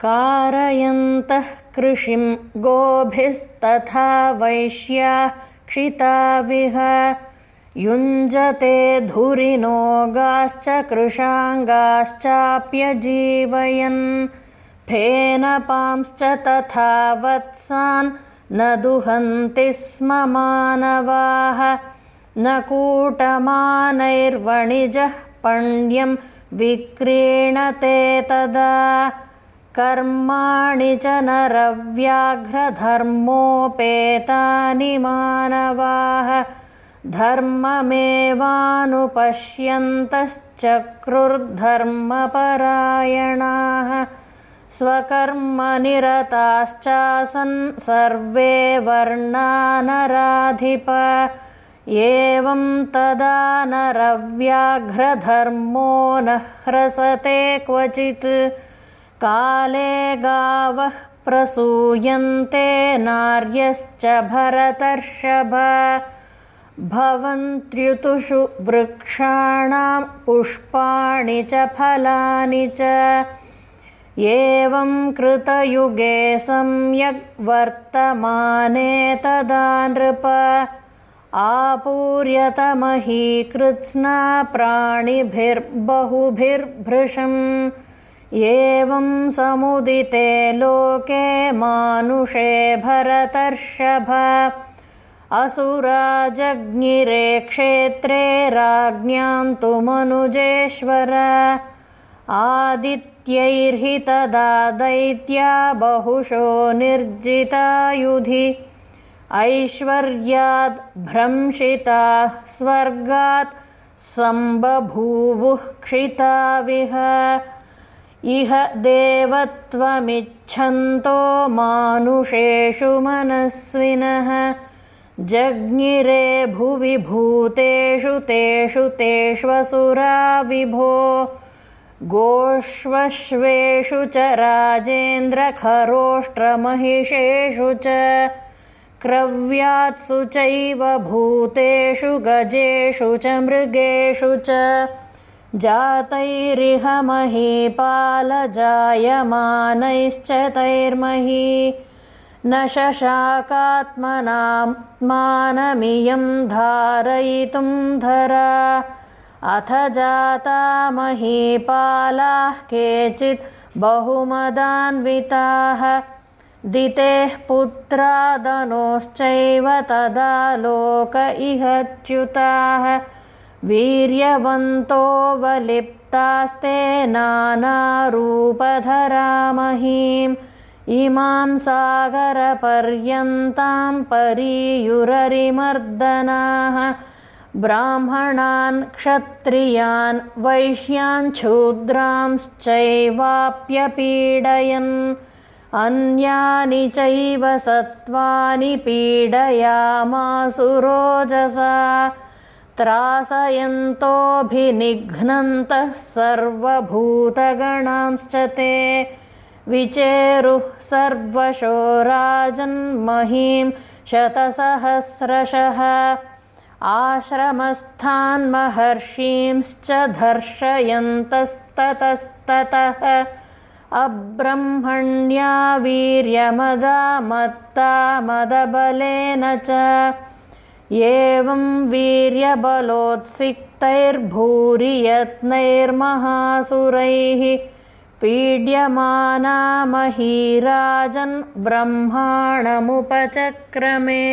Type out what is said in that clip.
कारयन्तः कृषिं गोभिस्तथा वैश्याः क्षिताविह युञ्जते धुरिनोगाश्च कृशाङ्गाश्चाप्यजीवयन् फेनपांश्च तथा वत्सान् न दुहन्ति स्म मानवाः। न कूटमानैर्वणिजः पण्यं विक्रीणते तदा कर्माणि च नरव्याघ्रधर्मोपेतानि मानवाः। धर्ममेवानुपश्यन्तश्चक्रुर्धर्मपरायणाः। स्वकर्मनिरताश्चासन् सर्वे वर्णानराधिप एवं तदा नरव्याघ्रधर्मो न ह्रसते क्वचित् काले गावः प्रसूयन्ते नार्यश्च भरतर्षभ। भवन्त्र्युतुषु वृक्षाणां पुष्पाणि च फलानि च। एवं कृतयुगे सम्यग्वर्तमाने तदा नृप। आपूर्यतमहीकृत्स्ना प्राणिभिर्बहुभिर्भृशम् एवं समुदिते लोके मानुषे भरतर्षभ। असुराजज्ञिरे क्षेत्रे राज्ञां तु मनुजेश्वर। आदित्यैर्हि तदा दैत्या बहुशो निर्जितायुधि। ऐश्वर्याद्भ्रंशिताः स्वर्गात् सम्बभूवुः क्षिताविह इह देवत्वमिच्छन्तो मानुषेषु मनस्विनः। जज्ञिरे भुवि भूतेषु तेषु तेष्वसुरा विभो। गोष्वश्वेषु च राजेन्द्रखरोष्ट्रमहिषेषु च। क्रव्यात्सु चैव भूतेषु गजेषु च मृगेषु च जातैरिह महीपालजायमानैश्च तैर्मही न शशाकात्मनात्मानमियं धारयितुं धरा। अथ जाता महीपालाः केचित् बहुमदान्विताः। दितेः पुत्रादनोश्चैव तदा लोक इहच्युताः वीर्यवन्तोऽवलिप्तास्ते नानारूपधरामहीम् इमां सागरपर्यन्तां परीयुररिमर्दनाः। ब्राह्मणान् क्षत्रियान् वैश्यान् शूद्रांश्चैवाप्यपीडयन् अन्यानि चैव सत्त्वानि पीडयामासुरोजसा त्रासयन्तोऽभिनिघ्नन्तः सर्वभूतगणांश्च ते विचेरुः सर्वशो राजन्महीं शतसहस्रशः आश्रमस्थान्महर्षींश्च धर्षयन्तस्ततस्ततः अब्रह्मण्या वीर्यमदा मत्ता मदबलेन च एवं वीर्यबलोत्सिक्तैर्भूरि यत्नैर्महासुरैः पीड्यमाना महीराजन् ब्रह्माणमुपचक्रमे